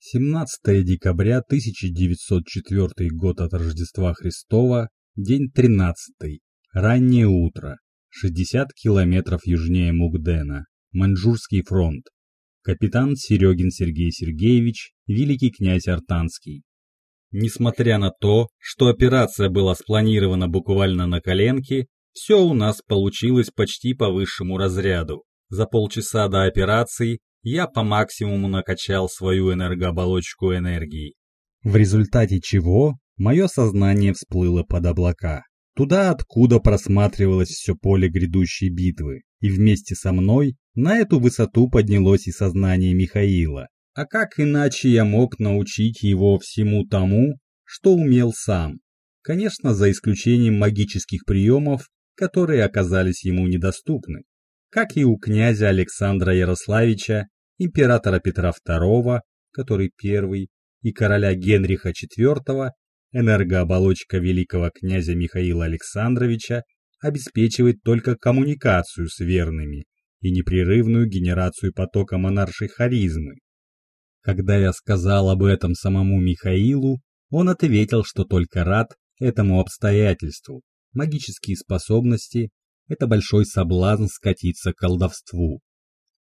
17 декабря 1904 год от Рождества Христова, день 13, раннее утро, 60 километров южнее Мугдена, Маньчжурский фронт. Капитан Серегин Сергей Сергеевич, великий князь Артанский. Несмотря на то, что операция была спланирована буквально на коленке, все у нас получилось почти по высшему разряду. За полчаса до операции я по максимуму накачал свою энергооболочку энергией. В результате чего мое сознание всплыло под облака. Туда, откуда просматривалось все поле грядущей битвы. И вместе со мной на эту высоту поднялось и сознание Михаила. А как иначе я мог научить его всему тому, что умел сам? Конечно, за исключением магических приемов, которые оказались ему недоступны как и у князя Александра Ярославича, императора Петра II, который первый, и короля Генриха IV, энергооболочка великого князя Михаила Александровича обеспечивает только коммуникацию с верными и непрерывную генерацию потока монаршей харизмы. Когда я сказал об этом самому Михаилу, он ответил, что только рад этому обстоятельству. Магические способности это большой соблазн скатиться к колдовству.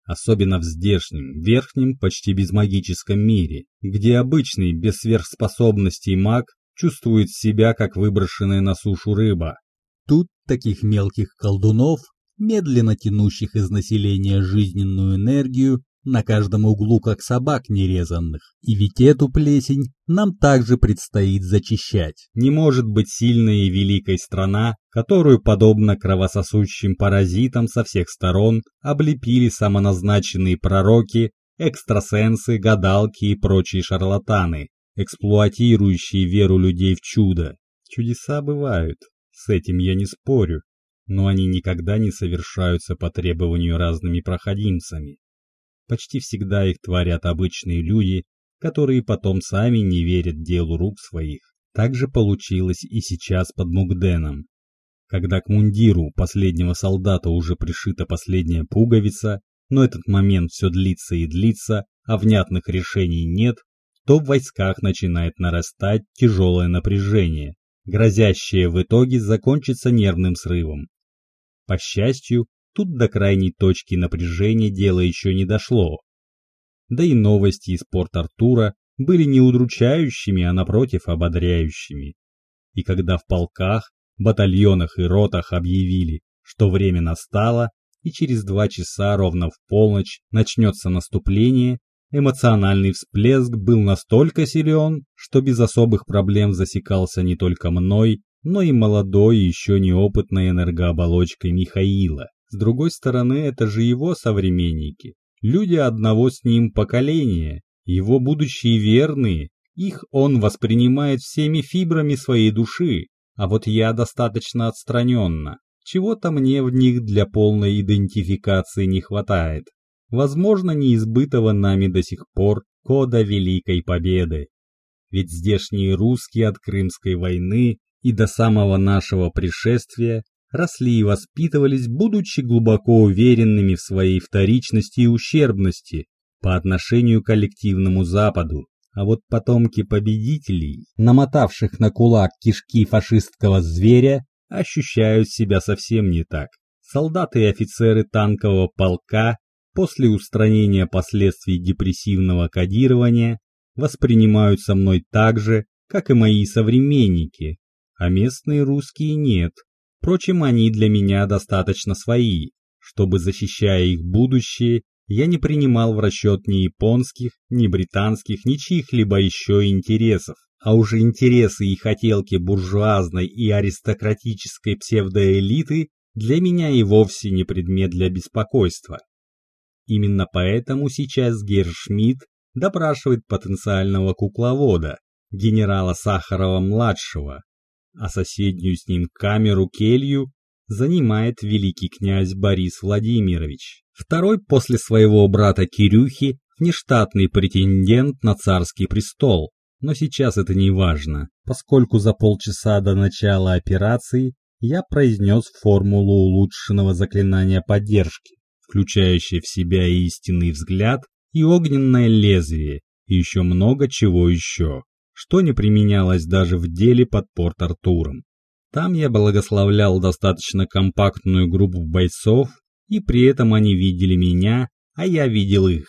Особенно в здешнем, верхнем, почти безмагическом мире, где обычный, без сверхспособностей маг чувствует себя, как выброшенная на сушу рыба. Тут таких мелких колдунов, медленно тянущих из населения жизненную энергию, на каждом углу как собак нерезанных. И ведь эту плесень нам также предстоит зачищать. Не может быть сильной и великой страна, которую, подобно кровососущим паразитам со всех сторон, облепили самоназначенные пророки, экстрасенсы, гадалки и прочие шарлатаны, эксплуатирующие веру людей в чудо. Чудеса бывают, с этим я не спорю, но они никогда не совершаются по требованию разными проходимцами. Почти всегда их творят обычные люди, которые потом сами не верят делу рук своих. Так же получилось и сейчас под Мугденом. Когда к мундиру последнего солдата уже пришита последняя пуговица, но этот момент все длится и длится, а внятных решений нет, то в войсках начинает нарастать тяжелое напряжение, грозящее в итоге закончиться нервным срывом. По счастью, Тут до крайней точки напряжения дело еще не дошло. Да и новости из Порт-Артура были не удручающими, а напротив ободряющими. И когда в полках, батальонах и ротах объявили, что время настало, и через два часа ровно в полночь начнется наступление, эмоциональный всплеск был настолько силен, что без особых проблем засекался не только мной, но и молодой еще неопытной энергооболочкой Михаила. С другой стороны, это же его современники, люди одного с ним поколения, его будущие верные, их он воспринимает всеми фибрами своей души, а вот я достаточно отстраненно. Чего-то мне в них для полной идентификации не хватает. Возможно, неизбытого нами до сих пор кода Великой Победы. Ведь здешние русские от Крымской войны и до самого нашего пришествия росли и воспитывались, будучи глубоко уверенными в своей вторичности и ущербности по отношению к коллективному Западу. А вот потомки победителей, намотавших на кулак кишки фашистского зверя, ощущают себя совсем не так. Солдаты и офицеры танкового полка после устранения последствий депрессивного кодирования воспринимаются мной так же, как и мои современники, а местные русские нет. Впрочем, они для меня достаточно свои, чтобы, защищая их будущее, я не принимал в расчет ни японских, ни британских, ни чьих-либо еще интересов, а уже интересы и хотелки буржуазной и аристократической псевдоэлиты для меня и вовсе не предмет для беспокойства. Именно поэтому сейчас Гершмидт допрашивает потенциального кукловода, генерала Сахарова-младшего, а соседнюю с ним камеру-келью занимает великий князь Борис Владимирович. Второй после своего брата Кирюхи внештатный претендент на царский престол. Но сейчас это не важно, поскольку за полчаса до начала операции я произнес формулу улучшенного заклинания поддержки, включающее в себя истинный взгляд и огненное лезвие, и еще много чего еще, что не применялось даже в деле под Порт-Артуром. Там я благословлял достаточно компактную группу бойцов, и при этом они видели меня, а я видел их.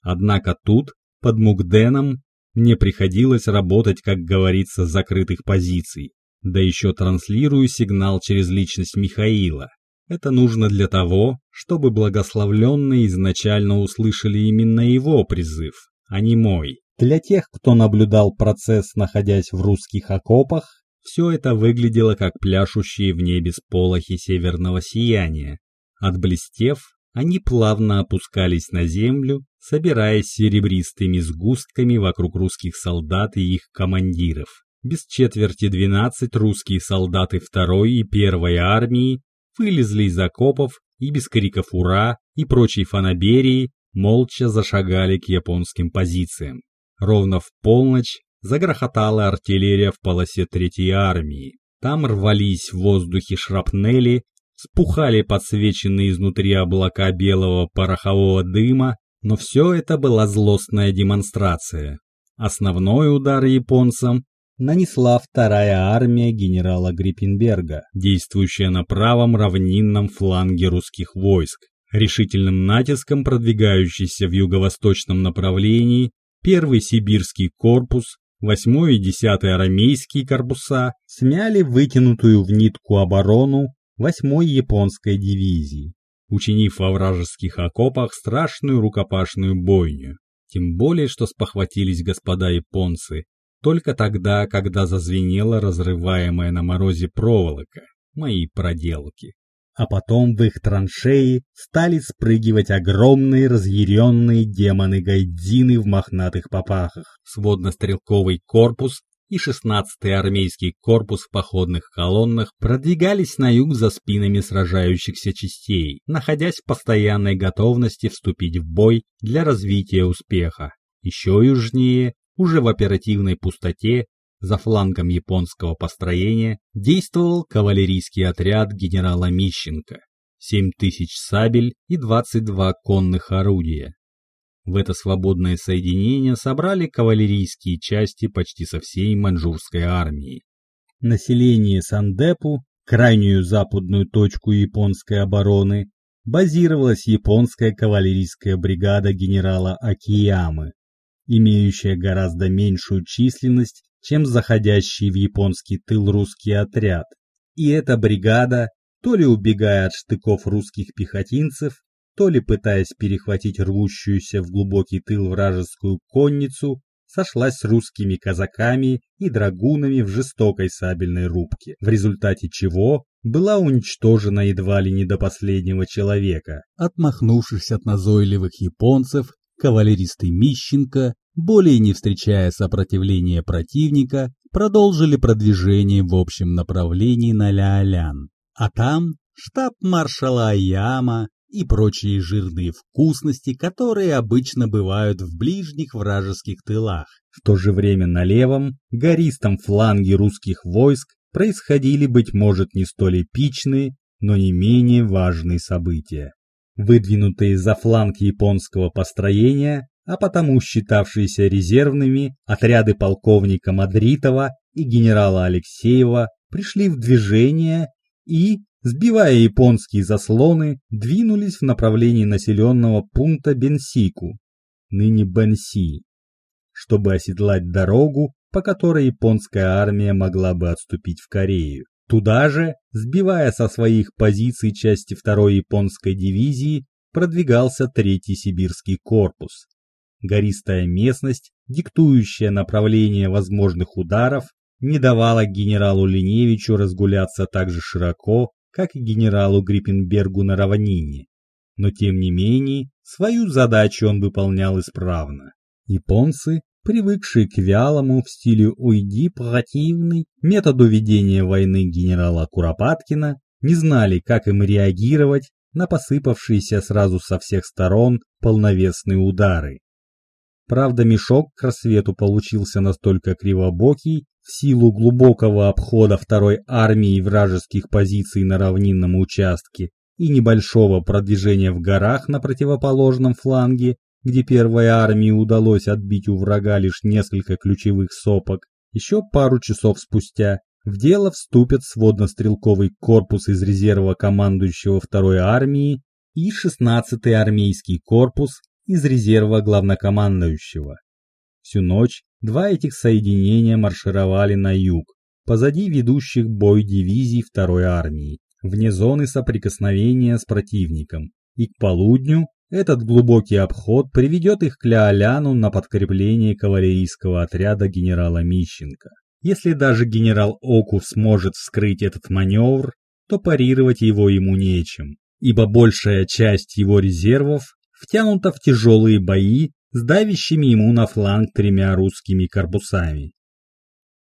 Однако тут, под Мукденом, мне приходилось работать, как говорится, с закрытых позиций, да еще транслирую сигнал через личность Михаила. Это нужно для того, чтобы благословленные изначально услышали именно его призыв, а не мой. Для тех, кто наблюдал процесс, находясь в русских окопах, все это выглядело как пляшущие в небе сполохи северного сияния. Отблестев, они плавно опускались на землю, собираясь серебристыми сгустками вокруг русских солдат и их командиров. Без четверти двенадцать русские солдаты второй и первой армии вылезли из окопов и без криков «Ура!» и прочей фанаберии молча зашагали к японским позициям. Ровно в полночь загрохотала артиллерия в полосе Третьей армии. Там рвались в воздухе шрапнели, спухали подсвеченные изнутри облака белого порохового дыма, но все это была злостная демонстрация. Основной удар японцам нанесла вторая армия генерала Гриппенберга, действующая на правом равнинном фланге русских войск. Решительным натиском продвигающийся в юго-восточном направлении первый сибирский корпус, 8 и 10 арамейские корпуса смяли вытянутую в нитку оборону 8 японской дивизии, учинив во вражеских окопах страшную рукопашную бойню. Тем более, что спохватились господа японцы, только тогда, когда зазвенела разрываемая на морозе проволока, мои проделки. А потом в их траншеи стали спрыгивать огромные разъяренные демоны-гайдзины в мохнатых попахах. Сводно-стрелковый корпус и 16-й армейский корпус в походных колоннах продвигались на юг за спинами сражающихся частей, находясь в постоянной готовности вступить в бой для развития успеха. Еще южнее уже в оперативной пустоте за флангом японского построения действовал кавалерийский отряд генерала Мищенко, 7 тысяч сабель и 22 конных орудия. В это свободное соединение собрали кавалерийские части почти со всей маньчжурской армии. Население Сандепу, крайнюю западную точку японской обороны, базировалась японская кавалерийская бригада генерала Акиямы, имеющая гораздо меньшую численность, чем заходящий в японский тыл русский отряд. И эта бригада, то ли убегая от штыков русских пехотинцев, то ли пытаясь перехватить рвущуюся в глубокий тыл вражескую конницу, сошлась с русскими казаками и драгунами в жестокой сабельной рубке, в результате чего была уничтожена едва ли не до последнего человека. Отмахнувшись от назойливых японцев, кавалеристы Мищенко, более не встречая сопротивления противника, продолжили продвижение в общем направлении на Ляолян. А там штаб маршала Аяма и прочие жирные вкусности, которые обычно бывают в ближних вражеских тылах. В то же время на левом, гористом фланге русских войск происходили, быть может, не столь эпичные, но не менее важные события выдвинутые за фланг японского построения, а потому считавшиеся резервными, отряды полковника Мадритова и генерала Алексеева пришли в движение и, сбивая японские заслоны, двинулись в направлении населенного пункта Бенсику, ныне Бенси, чтобы оседлать дорогу, по которой японская армия могла бы отступить в Корею. Туда же, сбивая со своих позиций части второй японской дивизии, продвигался третий сибирский корпус. Гористая местность, диктующая направление возможных ударов, не давала генералу Линевичу разгуляться так же широко, как и генералу Гриппенбергу на равнине. Но тем не менее, свою задачу он выполнял исправно. Японцы привыкшие к вялому в стиле «уйди, противный» методу ведения войны генерала Куропаткина, не знали, как им реагировать на посыпавшиеся сразу со всех сторон полновесные удары. Правда, мешок к рассвету получился настолько кривобокий, в силу глубокого обхода второй армии вражеских позиций на равнинном участке и небольшого продвижения в горах на противоположном фланге, где первой армии удалось отбить у врага лишь несколько ключевых сопок, еще пару часов спустя в дело вступят сводно-стрелковый корпус из резерва командующего второй армии и 16-й армейский корпус из резерва главнокомандующего. Всю ночь два этих соединения маршировали на юг, позади ведущих бой дивизий второй армии, вне зоны соприкосновения с противником, и к полудню этот глубокий обход приведет их к Ляоляну на подкрепление кавалерийского отряда генерала Мищенко. Если даже генерал Окув сможет вскрыть этот маневр, то парировать его ему нечем, ибо большая часть его резервов втянута в тяжелые бои с давящими ему на фланг тремя русскими корпусами.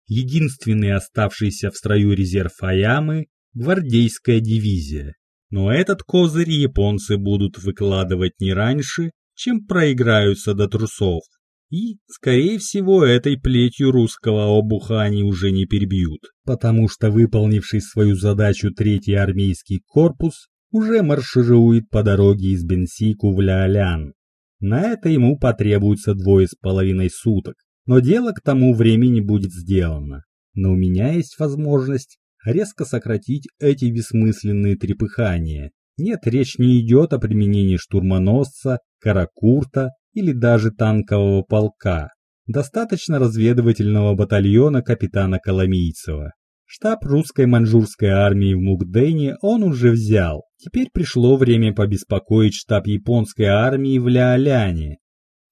Единственный оставшийся в строю резерв Аямы – гвардейская дивизия. Но этот козырь японцы будут выкладывать не раньше, чем проиграются до трусов. И, скорее всего, этой плетью русского обуха они уже не перебьют, потому что выполнивший свою задачу третий армейский корпус уже марширует по дороге из Бенсику в Ляолян. На это ему потребуется двое с половиной суток, но дело к тому времени будет сделано. Но у меня есть возможность резко сократить эти бессмысленные трепыхания. Нет, речь не идет о применении штурмоносца, каракурта или даже танкового полка. Достаточно разведывательного батальона капитана Коломийцева. Штаб русской маньчжурской армии в Мукдене он уже взял. Теперь пришло время побеспокоить штаб японской армии в Ляоляне.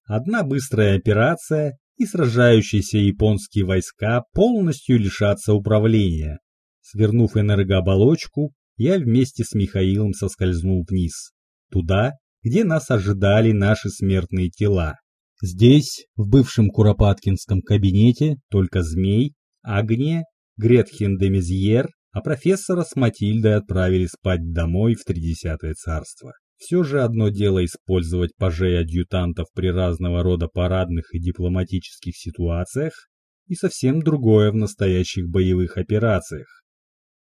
Одна быстрая операция, и сражающиеся японские войска полностью лишатся управления. Свернув энергооболочку, я вместе с Михаилом соскользнул вниз. Туда, где нас ожидали наши смертные тела. Здесь, в бывшем Куропаткинском кабинете, только Змей, Агния Гретхен де Мезьер, а профессора с Матильдой отправили спать домой в Тридесятое царство. Все же одно дело использовать пажей адъютантов при разного рода парадных и дипломатических ситуациях, и совсем другое в настоящих боевых операциях.